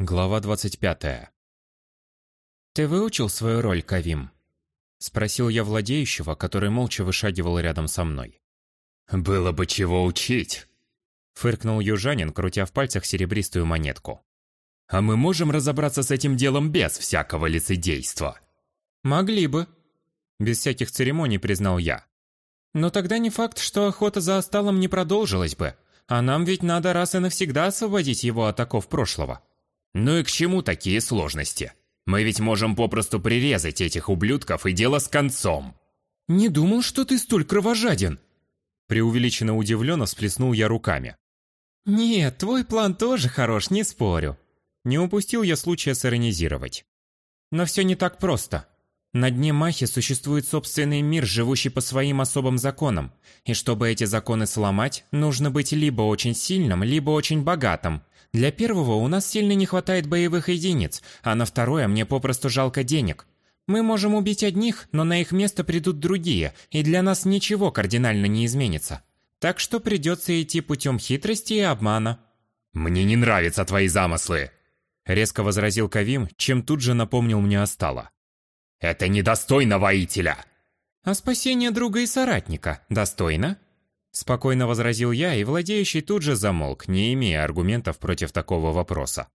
Глава 25. «Ты выучил свою роль, Кавим?» Спросил я владеющего, который молча вышагивал рядом со мной. «Было бы чего учить!» Фыркнул южанин, крутя в пальцах серебристую монетку. «А мы можем разобраться с этим делом без всякого лицедейства?» «Могли бы», – без всяких церемоний признал я. «Но тогда не факт, что охота за осталом не продолжилась бы, а нам ведь надо раз и навсегда освободить его от оков прошлого». Ну и к чему такие сложности? Мы ведь можем попросту прирезать этих ублюдков и дело с концом. Не думал, что ты столь кровожаден. Преувеличенно удивленно всплеснул я руками. Нет, твой план тоже хорош, не спорю. Не упустил я случая сиронизировать. Но все не так просто. На дне Махи существует собственный мир, живущий по своим особым законам. И чтобы эти законы сломать, нужно быть либо очень сильным, либо очень богатым. Для первого у нас сильно не хватает боевых единиц, а на второе мне попросту жалко денег. Мы можем убить одних, но на их место придут другие, и для нас ничего кардинально не изменится. Так что придется идти путем хитрости и обмана. «Мне не нравятся твои замыслы!» Резко возразил Кавим, чем тут же напомнил мне Остала. «Это недостойно воителя!» «А спасение друга и соратника достойно?» Спокойно возразил я, и владеющий тут же замолк, не имея аргументов против такого вопроса.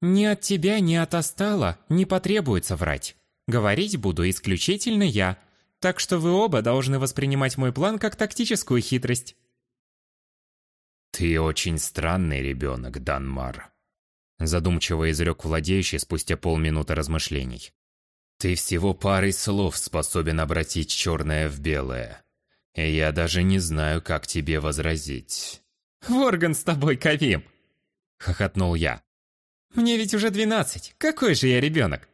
«Ни от тебя, ни от Остала не потребуется врать. Говорить буду исключительно я, так что вы оба должны воспринимать мой план как тактическую хитрость». «Ты очень странный ребенок, Данмар», задумчиво изрек владеющий спустя полминуты размышлений. «Ты всего парой слов способен обратить черное в белое. Я даже не знаю, как тебе возразить. «Ворган с тобой, Кавим!» — хохотнул я. «Мне ведь уже двенадцать. Какой же я ребенок?»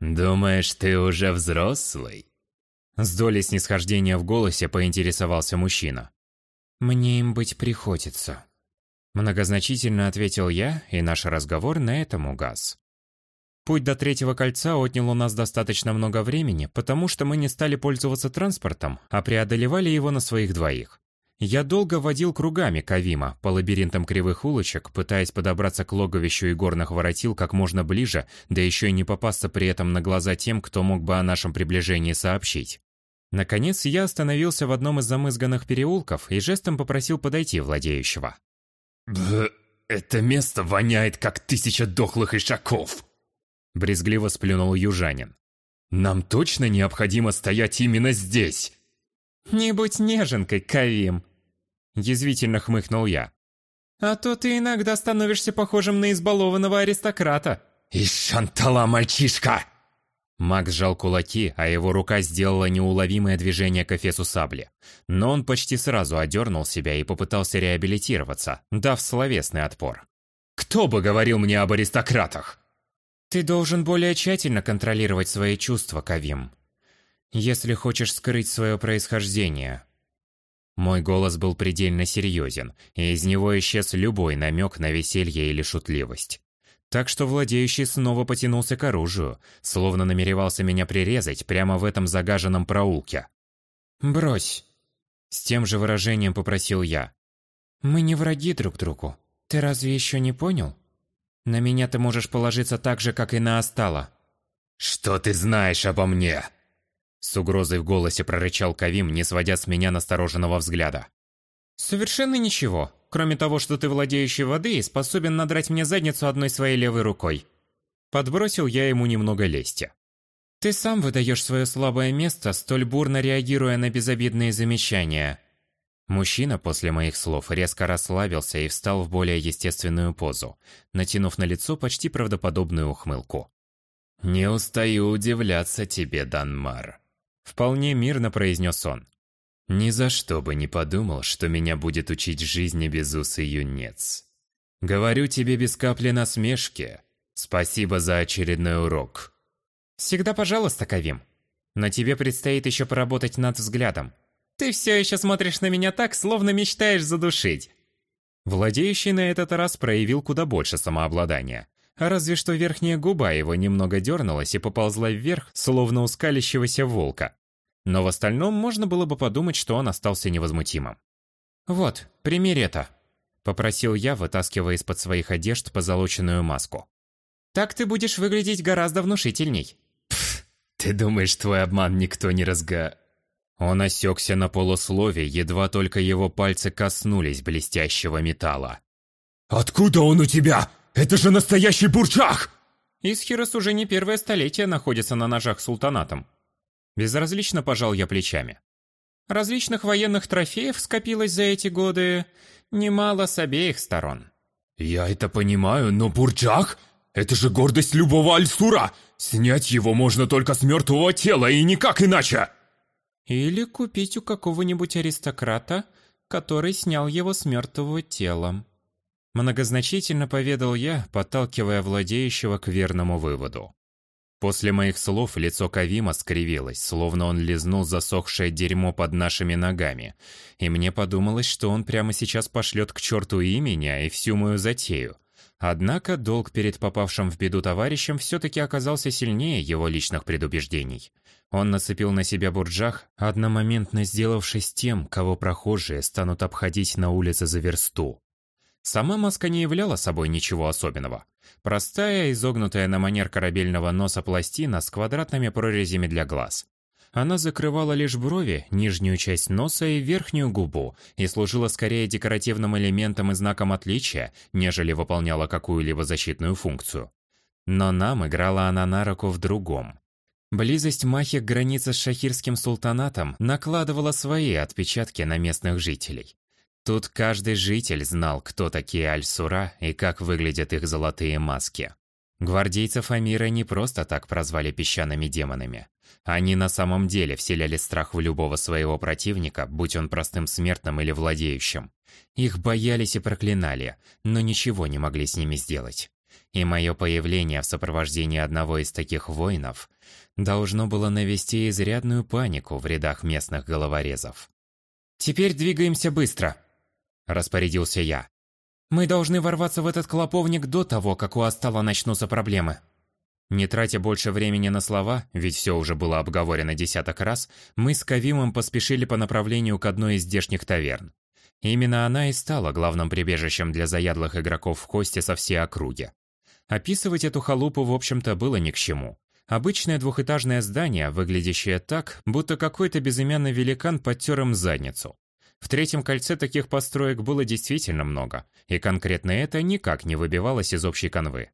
«Думаешь, ты уже взрослый?» С долей снисхождения в голосе поинтересовался мужчина. «Мне им быть приходится». Многозначительно ответил я, и наш разговор на этом угас. Путь до третьего кольца отнял у нас достаточно много времени, потому что мы не стали пользоваться транспортом, а преодолевали его на своих двоих. Я долго водил кругами Кавима по лабиринтам кривых улочек, пытаясь подобраться к логовищу и горных воротил как можно ближе, да еще и не попасться при этом на глаза тем, кто мог бы о нашем приближении сообщить. Наконец, я остановился в одном из замызганных переулков и жестом попросил подойти владеющего. «Б... это место воняет, как тысяча дохлых ишаков!» Брезгливо сплюнул южанин. «Нам точно необходимо стоять именно здесь!» «Не будь неженкой, Кавим!» Язвительно хмыкнул я. «А то ты иногда становишься похожим на избалованного аристократа!» «И шантала, мальчишка!» Макс сжал кулаки, а его рука сделала неуловимое движение к эфесу сабли. Но он почти сразу одернул себя и попытался реабилитироваться, дав словесный отпор. «Кто бы говорил мне об аристократах?» Ты должен более тщательно контролировать свои чувства, Кавим. Если хочешь скрыть свое происхождение. Мой голос был предельно серьезен, и из него исчез любой намек на веселье или шутливость. Так что владеющий снова потянулся к оружию, словно намеревался меня прирезать прямо в этом загаженном проулке. «Брось!» С тем же выражением попросил я. «Мы не враги друг другу. Ты разве еще не понял?» На меня ты можешь положиться так же, как и на Остала. Что ты знаешь обо мне? С угрозой в голосе прорычал Кавим, не сводя с меня настороженного взгляда. Совершенно ничего, кроме того, что ты владеющий воды и способен надрать мне задницу одной своей левой рукой. Подбросил я ему немного лести. Ты сам выдаешь свое слабое место, столь бурно реагируя на безобидные замечания. Мужчина после моих слов резко расслабился и встал в более естественную позу, натянув на лицо почти правдоподобную ухмылку. «Не устаю удивляться тебе, Данмар», — вполне мирно произнес он. «Ни за что бы не подумал, что меня будет учить жизни безусый юнец. Говорю тебе без капли насмешки. Спасибо за очередной урок». «Всегда пожалуйста, Кавим. Но тебе предстоит еще поработать над взглядом. Ты все еще смотришь на меня так, словно мечтаешь задушить. Владеющий на этот раз проявил куда больше самообладания. Разве что верхняя губа его немного дернулась и поползла вверх, словно у скалящегося волка. Но в остальном можно было бы подумать, что он остался невозмутимым. «Вот, примерь это», — попросил я, вытаскивая из-под своих одежд позолоченную маску. Так ты будешь выглядеть гораздо внушительней. Пф, ты думаешь, твой обман никто не разга... Он осекся на полуслове, едва только его пальцы коснулись блестящего металла. «Откуда он у тебя? Это же настоящий бурчах!» Исхирос уже не первое столетие находится на ножах султанатом. Безразлично пожал я плечами. Различных военных трофеев скопилось за эти годы немало с обеих сторон. «Я это понимаю, но бурчах — это же гордость любого альсура! Снять его можно только с мертвого тела и никак иначе!» Или купить у какого-нибудь аристократа, который снял его с мертвого тела. Многозначительно поведал я, подталкивая владеющего к верному выводу. После моих слов лицо Кавима скривилось, словно он лизнул засохшее дерьмо под нашими ногами, и мне подумалось, что он прямо сейчас пошлет к черту и меня, и всю мою затею. Однако долг перед попавшим в беду товарищем все-таки оказался сильнее его личных предубеждений. Он нацепил на себя бурджах, одномоментно сделавшись тем, кого прохожие станут обходить на улице за версту. Сама маска не являла собой ничего особенного. Простая, изогнутая на манер корабельного носа пластина с квадратными прорезями для глаз. Она закрывала лишь брови, нижнюю часть носа и верхнюю губу и служила скорее декоративным элементом и знаком отличия, нежели выполняла какую-либо защитную функцию. Но нам играла она на руку в другом. Близость Махи к границе с шахирским султанатом накладывала свои отпечатки на местных жителей. Тут каждый житель знал, кто такие Аль-Сура и как выглядят их золотые маски. Гвардейцев Амира не просто так прозвали песчаными демонами. Они на самом деле вселяли страх в любого своего противника, будь он простым смертным или владеющим. Их боялись и проклинали, но ничего не могли с ними сделать. И мое появление в сопровождении одного из таких воинов должно было навести изрядную панику в рядах местных головорезов. «Теперь двигаемся быстро», – распорядился я. «Мы должны ворваться в этот клоповник до того, как у Астала начнутся проблемы». Не тратя больше времени на слова, ведь все уже было обговорено десяток раз, мы с Кавимом поспешили по направлению к одной из здешних таверн. Именно она и стала главным прибежищем для заядлых игроков в кости со всей округи. Описывать эту халупу, в общем-то, было ни к чему. Обычное двухэтажное здание, выглядящее так, будто какой-то безымянный великан подтер им задницу. В третьем кольце таких построек было действительно много, и конкретно это никак не выбивалось из общей канвы.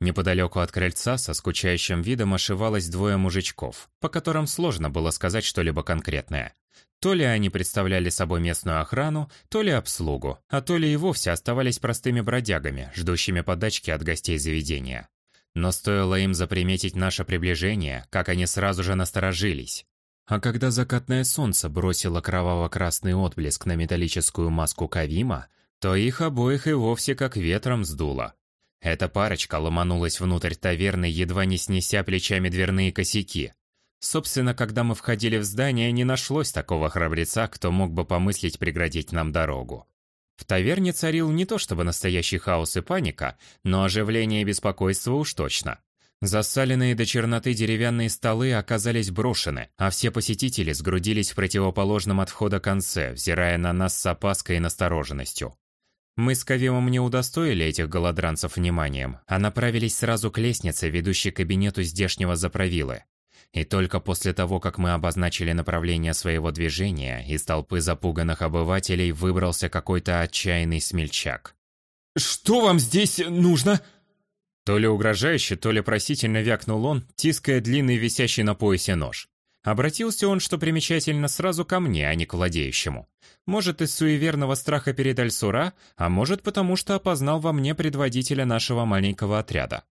Неподалеку от крыльца со скучающим видом ошивалось двое мужичков, по которым сложно было сказать что-либо конкретное. То ли они представляли собой местную охрану, то ли обслугу, а то ли и вовсе оставались простыми бродягами, ждущими подачки от гостей заведения. Но стоило им заприметить наше приближение, как они сразу же насторожились. А когда закатное солнце бросило кроваво-красный отблеск на металлическую маску Кавима, то их обоих и вовсе как ветром сдуло. Эта парочка ломанулась внутрь таверны, едва не снеся плечами дверные косяки. Собственно, когда мы входили в здание, не нашлось такого храбреца, кто мог бы помыслить преградить нам дорогу. В таверне царил не то чтобы настоящий хаос и паника, но оживление и беспокойство уж точно. Засаленные до черноты деревянные столы оказались брошены, а все посетители сгрудились в противоположном от входа конце, взирая на нас с опаской и настороженностью. Мы с Кавимом не удостоили этих голодранцев вниманием, а направились сразу к лестнице, ведущей к кабинету здешнего заправилы. И только после того, как мы обозначили направление своего движения, из толпы запуганных обывателей выбрался какой-то отчаянный смельчак. «Что вам здесь нужно?» То ли угрожающе, то ли просительно вякнул он, тиская длинный висящий на поясе нож. Обратился он, что примечательно, сразу ко мне, а не к владеющему. Может, из суеверного страха перед Альсура, а может, потому что опознал во мне предводителя нашего маленького отряда.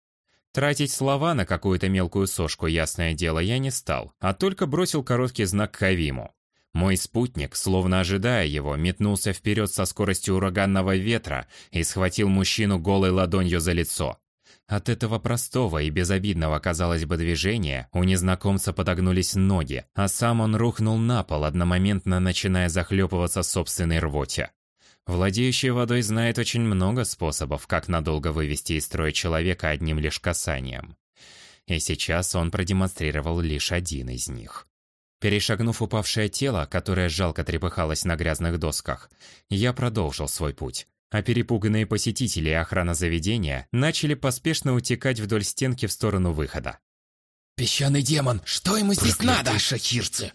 Тратить слова на какую-то мелкую сошку, ясное дело, я не стал, а только бросил короткий знак Кавиму. Мой спутник, словно ожидая его, метнулся вперед со скоростью ураганного ветра и схватил мужчину голой ладонью за лицо. От этого простого и безобидного, казалось бы, движения у незнакомца подогнулись ноги, а сам он рухнул на пол, одномоментно начиная захлепываться собственной рвоте. Владеющий водой знает очень много способов, как надолго вывести из строя человека одним лишь касанием. И сейчас он продемонстрировал лишь один из них. Перешагнув упавшее тело, которое жалко трепыхалось на грязных досках, я продолжил свой путь. А перепуганные посетители и охрана заведения начали поспешно утекать вдоль стенки в сторону выхода. «Песчаный демон, что ему здесь Проклятые надо?» шахирцы!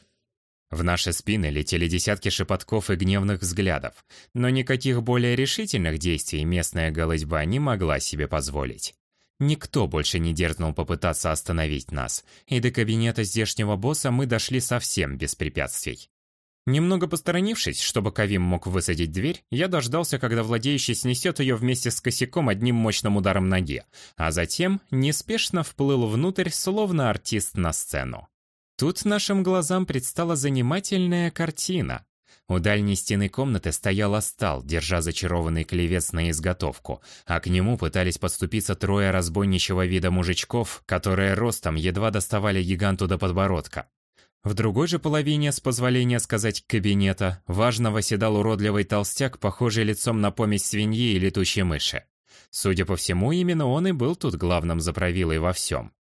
В наши спины летели десятки шепотков и гневных взглядов, но никаких более решительных действий местная голодьба не могла себе позволить. Никто больше не дерзнул попытаться остановить нас, и до кабинета здешнего босса мы дошли совсем без препятствий. Немного посторонившись, чтобы Кавим мог высадить дверь, я дождался, когда владеющий снесет ее вместе с косяком одним мощным ударом ноги, а затем неспешно вплыл внутрь, словно артист на сцену. Тут нашим глазам предстала занимательная картина. У дальней стены комнаты стоял Астал, держа зачарованный клевец на изготовку, а к нему пытались подступиться трое разбойничего вида мужичков, которые ростом едва доставали гиганту до подбородка. В другой же половине, с позволения сказать кабинета, важно восседал уродливый толстяк, похожий лицом на помесь свиньи и летучей мыши. Судя по всему, именно он и был тут главным заправилой во всем.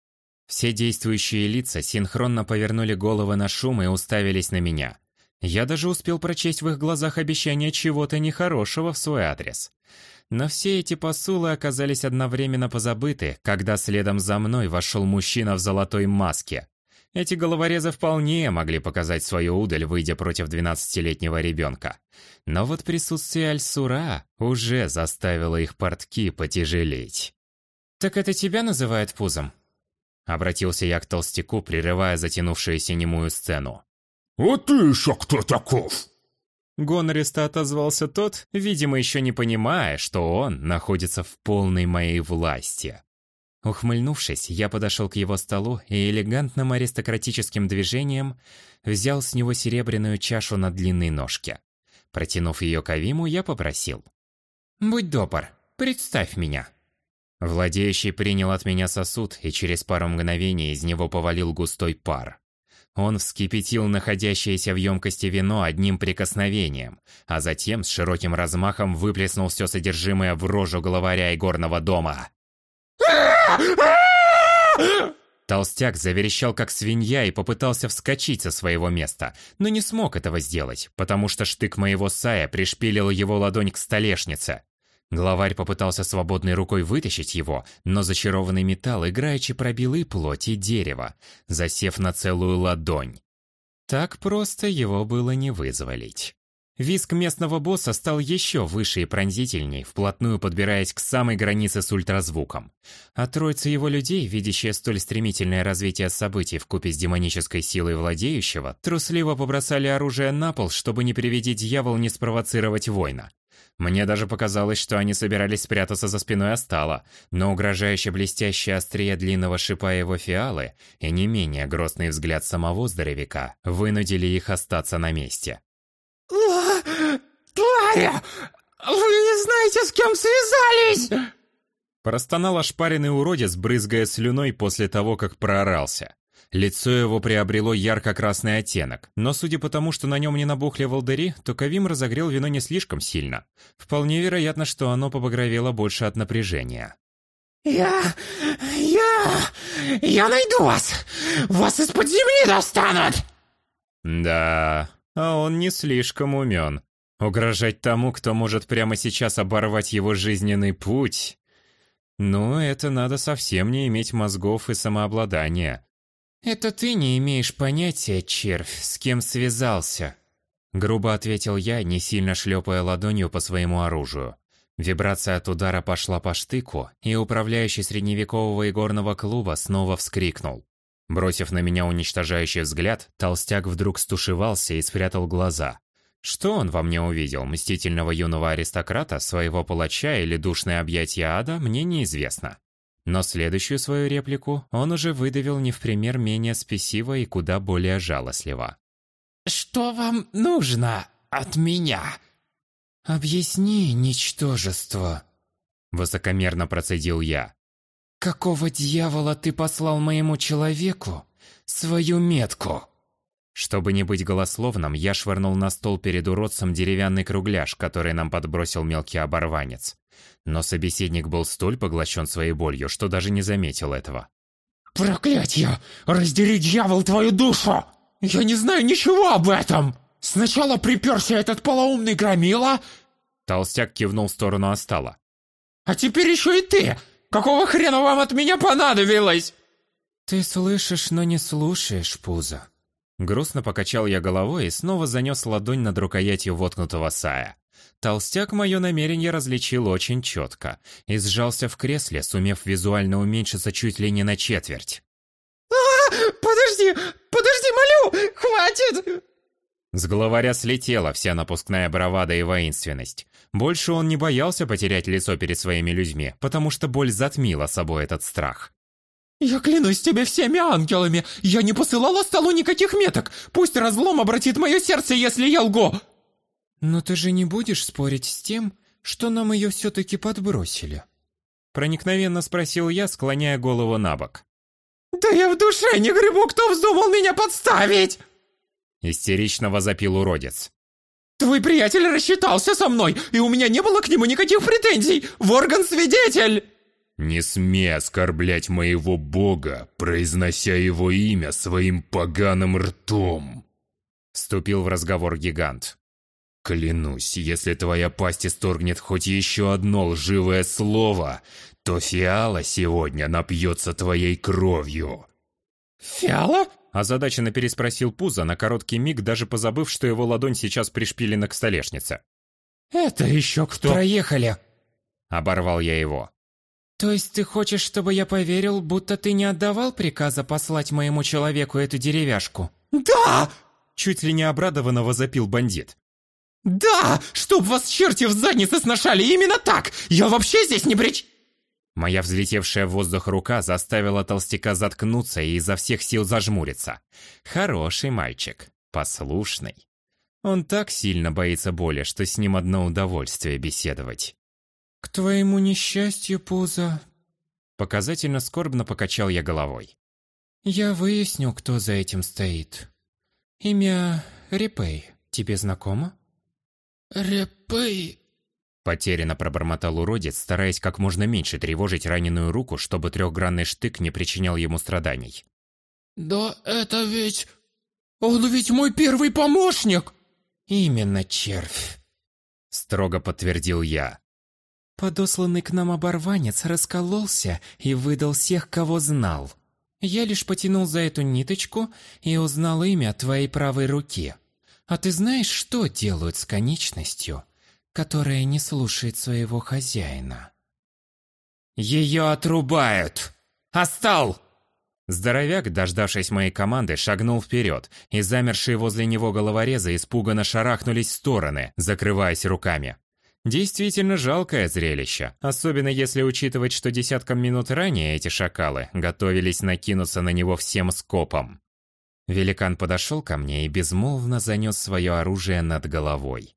Все действующие лица синхронно повернули головы на шум и уставились на меня. Я даже успел прочесть в их глазах обещание чего-то нехорошего в свой адрес. Но все эти посулы оказались одновременно позабыты, когда следом за мной вошел мужчина в золотой маске. Эти головорезы вполне могли показать свою удаль, выйдя против 12-летнего ребенка. Но вот присутствие Аль-Сура уже заставило их портки потяжелеть. «Так это тебя называют пузом?» Обратился я к толстяку, прерывая затянувшуюся немую сцену. «А ты еще кто таков?» Гонористо отозвался тот, видимо, еще не понимая, что он находится в полной моей власти. Ухмыльнувшись, я подошел к его столу и элегантным аристократическим движением взял с него серебряную чашу на длинной ножке. Протянув ее Кавиму, я попросил. «Будь добр, представь меня». Владеющий принял от меня сосуд, и через пару мгновений из него повалил густой пар. Он вскипятил находящееся в емкости вино одним прикосновением, а затем с широким размахом выплеснул все содержимое в рожу главаря игорного дома. Толстяк заверещал как свинья и попытался вскочить со своего места, но не смог этого сделать, потому что штык моего сая пришпилил его ладонь к столешнице. Главарь попытался свободной рукой вытащить его, но зачарованный металл играючи пробил и плоть, и дерево, засев на целую ладонь. Так просто его было не вызволить. Виск местного босса стал еще выше и пронзительней, вплотную подбираясь к самой границе с ультразвуком. А троица его людей, видящая столь стремительное развитие событий в купе с демонической силой владеющего, трусливо побросали оружие на пол, чтобы не приведи дьявол не спровоцировать война. Мне даже показалось, что они собирались спрятаться за спиной Астала, но угрожающе блестящее острие длинного шипа его фиалы и не менее грозный взгляд самого здоровяка вынудили их остаться на месте. «Твари! Вы не знаете, с кем связались!» Простонал ошпаренный уродец, брызгая слюной после того, как проорался. Лицо его приобрело ярко-красный оттенок, но судя по тому, что на нем не набухли волдыри, то Кавим разогрел вино не слишком сильно. Вполне вероятно, что оно побагровело больше от напряжения. «Я... я... я найду вас! Вас из-под земли достанут!» Да, а он не слишком умен. Угрожать тому, кто может прямо сейчас оборвать его жизненный путь... Ну, это надо совсем не иметь мозгов и самообладания. «Это ты не имеешь понятия, червь, с кем связался», — грубо ответил я, не сильно шлепая ладонью по своему оружию. Вибрация от удара пошла по штыку, и управляющий средневекового игорного клуба снова вскрикнул. Бросив на меня уничтожающий взгляд, толстяк вдруг стушевался и спрятал глаза. Что он во мне увидел, мстительного юного аристократа, своего палача или душное объятие ада, мне неизвестно. Но следующую свою реплику он уже выдавил не в пример менее спесиво и куда более жалостливо. «Что вам нужно от меня?» «Объясни, ничтожество», — высокомерно процедил я. «Какого дьявола ты послал моему человеку свою метку?» Чтобы не быть голословным, я швырнул на стол перед уродцем деревянный кругляш, который нам подбросил мелкий оборванец. Но собеседник был столь поглощен своей болью, что даже не заметил этого. «Проклятье! Раздери, дьявол, твою душу! Я не знаю ничего об этом! Сначала приперся этот полоумный громила, Толстяк кивнул в сторону Остала. «А теперь еще и ты! Какого хрена вам от меня понадобилось?» «Ты слышишь, но не слушаешь, Пузо». Грустно покачал я головой и снова занес ладонь над рукоятью воткнутого сая. Толстяк мое намерение различил очень четко и сжался в кресле, сумев визуально уменьшиться чуть ли не на четверть. «А, подожди, подожди, молю, хватит!» С главаря слетела вся напускная бравада и воинственность. Больше он не боялся потерять лицо перед своими людьми, потому что боль затмила собой этот страх. «Я клянусь тебе всеми ангелами, я не посылала столу никаких меток! Пусть разлом обратит мое сердце, если я лгу!» «Но ты же не будешь спорить с тем, что нам ее все-таки подбросили?» Проникновенно спросил я, склоняя голову на бок. «Да я в душе не гребу, кто вздумал меня подставить!» Истерично возопил уродец. «Твой приятель рассчитался со мной, и у меня не было к нему никаких претензий! Ворган-свидетель!» «Не смей оскорблять моего бога, произнося его имя своим поганым ртом!» Вступил в разговор гигант. Клянусь, если твоя пасть исторгнет хоть еще одно лживое слово, то Фиала сегодня напьется твоей кровью. «Фиала?» – озадаченно переспросил Пузо, на короткий миг даже позабыв, что его ладонь сейчас пришпилена к столешнице. «Это еще кто?» «Проехали!» – оборвал я его. «То есть ты хочешь, чтобы я поверил, будто ты не отдавал приказа послать моему человеку эту деревяшку?» «Да!» – чуть ли не обрадованно возопил бандит. «Да! Чтоб вас черти в заднице сношали, именно так! Я вообще здесь не прич...» Моя взлетевшая в воздух рука заставила толстяка заткнуться и изо всех сил зажмуриться. Хороший мальчик, послушный. Он так сильно боится боли, что с ним одно удовольствие беседовать. «К твоему несчастью, Пузо...» Показательно скорбно покачал я головой. «Я выясню, кто за этим стоит. Имя Репей тебе знакомо?» «Репей...» Потерянно пробормотал уродец, стараясь как можно меньше тревожить раненую руку, чтобы трехгранный штык не причинял ему страданий. «Да это ведь... Он ведь мой первый помощник!» «Именно, червь!» Строго подтвердил я. Подосланный к нам оборванец раскололся и выдал всех, кого знал. Я лишь потянул за эту ниточку и узнал имя твоей правой руки. А ты знаешь, что делают с конечностью, которая не слушает своего хозяина? Ее отрубают! Остал! Здоровяк, дождавшись моей команды, шагнул вперед, и замершие возле него головорезы испуганно шарахнулись в стороны, закрываясь руками. Действительно жалкое зрелище, особенно если учитывать, что десятком минут ранее эти шакалы готовились накинуться на него всем скопом. Великан подошел ко мне и безмолвно занес свое оружие над головой.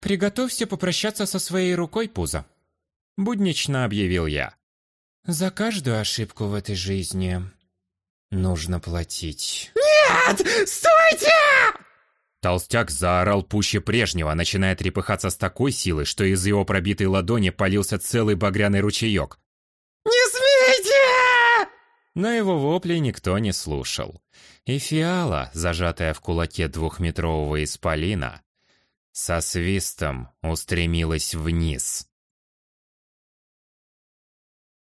«Приготовься попрощаться со своей рукой, Пузо», — буднично объявил я. «За каждую ошибку в этой жизни нужно платить». «Нет! Стойте!» Толстяк заорал пуще прежнего, начиная трепыхаться с такой силой, что из его пробитой ладони полился целый багряный ручеек. «Не смейте!» Но его вопли никто не слушал. И фиала, зажатая в кулаке двухметрового исполина, со свистом устремилась вниз.